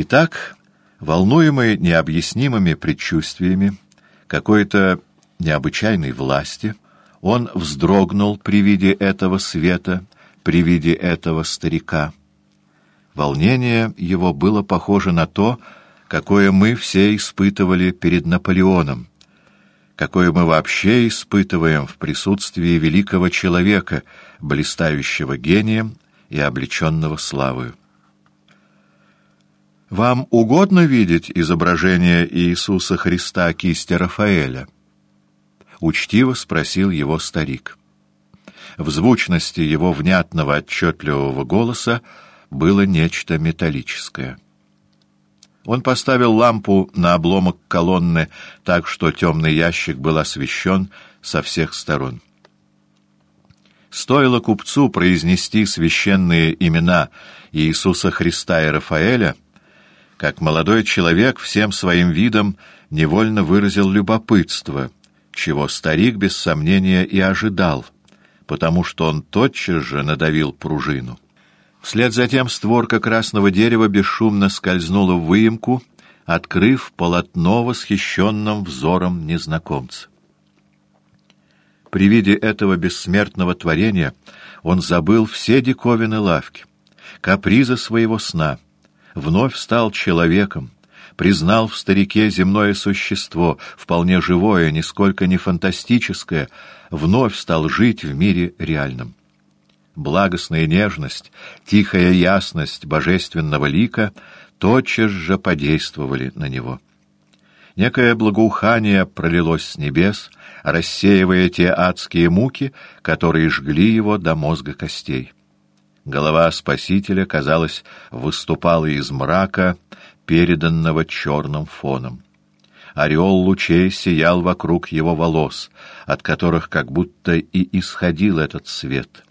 Итак, волнуемый необъяснимыми предчувствиями какой-то необычайной власти, он вздрогнул при виде этого света, при виде этого старика. Волнение его было похоже на то, какое мы все испытывали перед Наполеоном, какое мы вообще испытываем в присутствии великого человека, блистающего гением и облеченного славою. «Вам угодно видеть изображение Иисуса Христа кисти Рафаэля?» — учтиво спросил его старик. В звучности его внятного отчетливого голоса было нечто металлическое. Он поставил лампу на обломок колонны так, что темный ящик был освещен со всех сторон. Стоило купцу произнести священные имена Иисуса Христа и Рафаэля — как молодой человек всем своим видом невольно выразил любопытство, чего старик без сомнения и ожидал, потому что он тотчас же надавил пружину. Вслед за тем створка красного дерева бесшумно скользнула в выемку, открыв полотно восхищенным взором незнакомца. При виде этого бессмертного творения он забыл все диковины лавки, капризы своего сна — вновь стал человеком, признал в старике земное существо, вполне живое, нисколько не фантастическое, вновь стал жить в мире реальном. Благостная нежность, тихая ясность божественного лика тотчас же подействовали на него. Некое благоухание пролилось с небес, рассеивая те адские муки, которые жгли его до мозга костей. Голова Спасителя, казалось, выступала из мрака, переданного черным фоном. Ореол лучей сиял вокруг его волос, от которых как будто и исходил этот свет.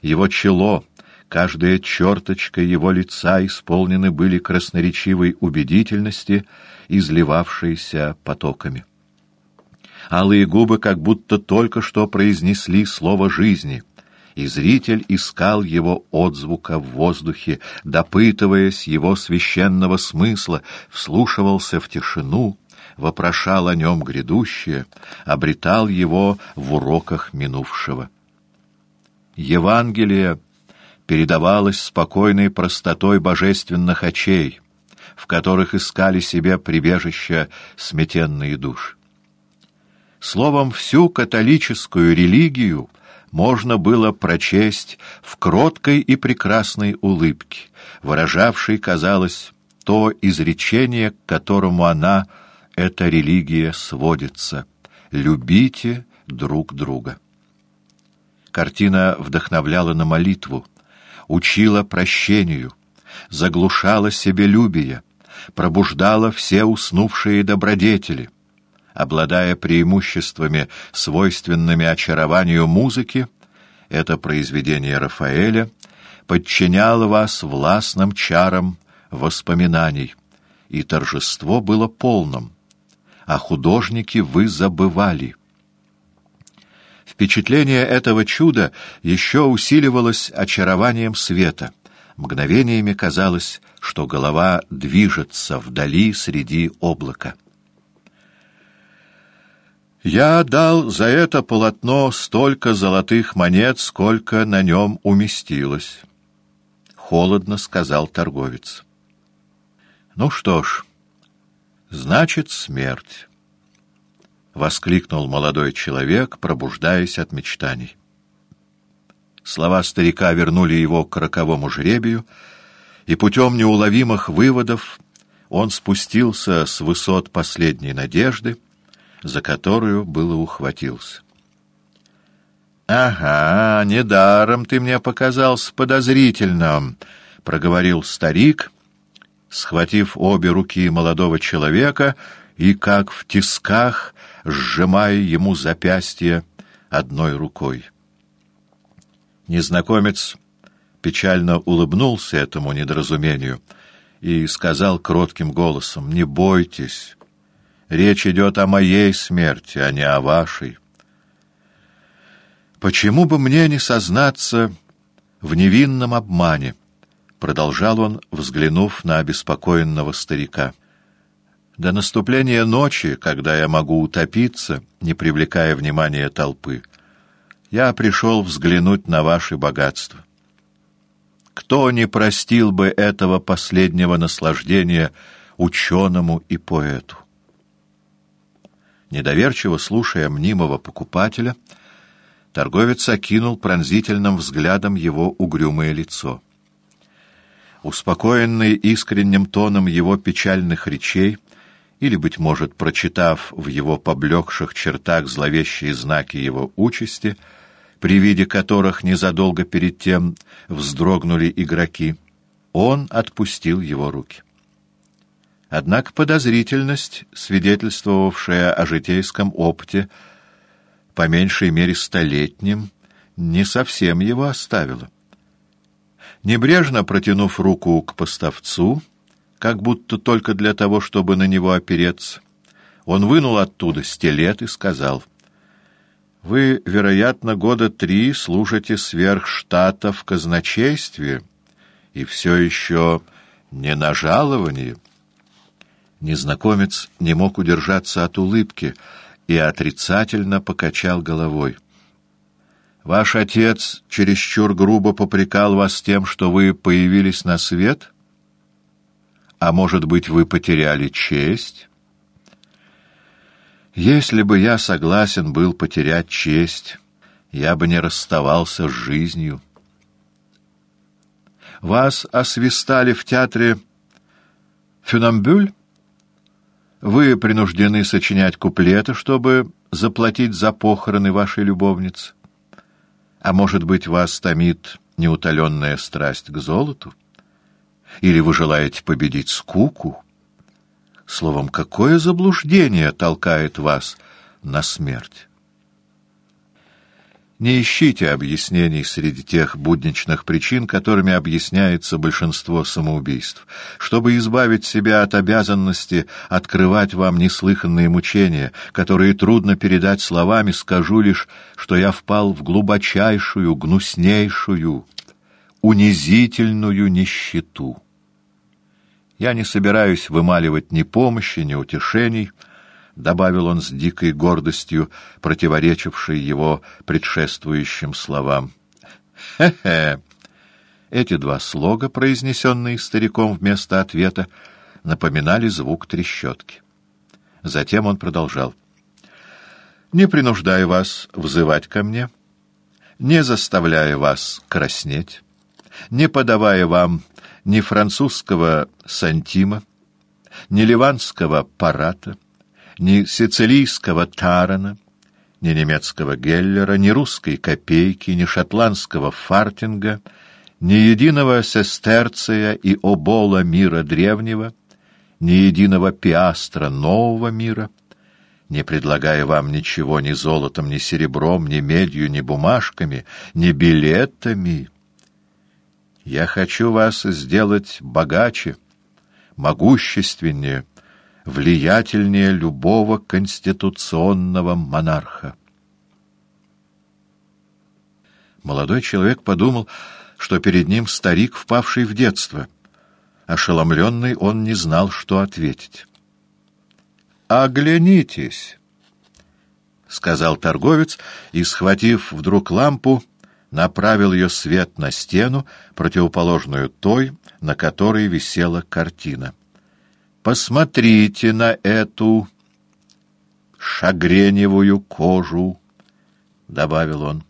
Его чело, каждая черточка его лица исполнены были красноречивой убедительности, изливавшейся потоками. Алые губы как будто только что произнесли слово жизни — и зритель искал его отзвука в воздухе, допытываясь его священного смысла, вслушивался в тишину, вопрошал о нем грядущее, обретал его в уроках минувшего. Евангелие передавалось спокойной простотой божественных очей, в которых искали себе прибежище сметенные души. Словом, всю католическую религию — можно было прочесть в кроткой и прекрасной улыбке, выражавшей, казалось, то изречение, к которому она, эта религия, сводится «любите друг друга». Картина вдохновляла на молитву, учила прощению, заглушала себелюбие, пробуждала все уснувшие добродетели — обладая преимуществами, свойственными очарованию музыки, это произведение Рафаэля подчиняло вас властным чарам воспоминаний, и торжество было полным, а художники вы забывали. Впечатление этого чуда еще усиливалось очарованием света. Мгновениями казалось, что голова движется вдали среди облака. Я дал за это полотно столько золотых монет, сколько на нем уместилось. Холодно сказал торговец. Ну что ж, значит смерть. Воскликнул молодой человек, пробуждаясь от мечтаний. Слова старика вернули его к роковому жребию, и путем неуловимых выводов он спустился с высот последней надежды, за которую было ухватился. «Ага, недаром ты мне показался подозрительным», — проговорил старик, схватив обе руки молодого человека и, как в тисках, сжимая ему запястье одной рукой. Незнакомец печально улыбнулся этому недоразумению и сказал кротким голосом, «Не бойтесь, Речь идет о моей смерти, а не о вашей. Почему бы мне не сознаться в невинном обмане, продолжал он, взглянув на обеспокоенного старика. До наступления ночи, когда я могу утопиться, не привлекая внимания толпы, я пришел взглянуть на ваши богатства. Кто не простил бы этого последнего наслаждения ученому и поэту? Недоверчиво слушая мнимого покупателя, торговец окинул пронзительным взглядом его угрюмое лицо. Успокоенный искренним тоном его печальных речей, или, быть может, прочитав в его поблекших чертах зловещие знаки его участи, при виде которых незадолго перед тем вздрогнули игроки, он отпустил его руки. Однако подозрительность, свидетельствовавшая о житейском опыте, по меньшей мере столетнем, не совсем его оставила. Небрежно протянув руку к поставцу, как будто только для того, чтобы на него опереться, он вынул оттуда стилет и сказал, «Вы, вероятно, года три служите сверх штата в казначействе и все еще не на жаловании». Незнакомец не мог удержаться от улыбки и отрицательно покачал головой. «Ваш отец чересчур грубо попрекал вас тем, что вы появились на свет? А может быть, вы потеряли честь?» «Если бы я согласен был потерять честь, я бы не расставался с жизнью». «Вас освистали в театре «Фюнамбюль»?» Вы принуждены сочинять куплеты, чтобы заплатить за похороны вашей любовницы. А может быть, вас томит неутоленная страсть к золоту? Или вы желаете победить скуку? Словом, какое заблуждение толкает вас на смерть? Не ищите объяснений среди тех будничных причин, которыми объясняется большинство самоубийств. Чтобы избавить себя от обязанности открывать вам неслыханные мучения, которые трудно передать словами, скажу лишь, что я впал в глубочайшую, гнуснейшую, унизительную нищету. Я не собираюсь вымаливать ни помощи, ни утешений, —— добавил он с дикой гордостью, противоречившей его предшествующим словам. «Хе-хе!» Эти два слога, произнесенные стариком вместо ответа, напоминали звук трещотки. Затем он продолжал. «Не принуждая вас взывать ко мне, не заставляя вас краснеть, не подавая вам ни французского сантима, ни ливанского парата, ни сицилийского тарана, ни немецкого геллера, ни русской копейки, ни шотландского фартинга, ни единого сестерция и обола мира древнего, ни единого пиастра нового мира, не предлагая вам ничего ни золотом, ни серебром, ни медью, ни бумажками, ни билетами. Я хочу вас сделать богаче, могущественнее, влиятельнее любого конституционного монарха. Молодой человек подумал, что перед ним старик, впавший в детство. Ошеломленный он не знал, что ответить. «Оглянитесь!» — сказал торговец и, схватив вдруг лампу, направил ее свет на стену, противоположную той, на которой висела картина. Посмотрите на эту шагреневую кожу, — добавил он.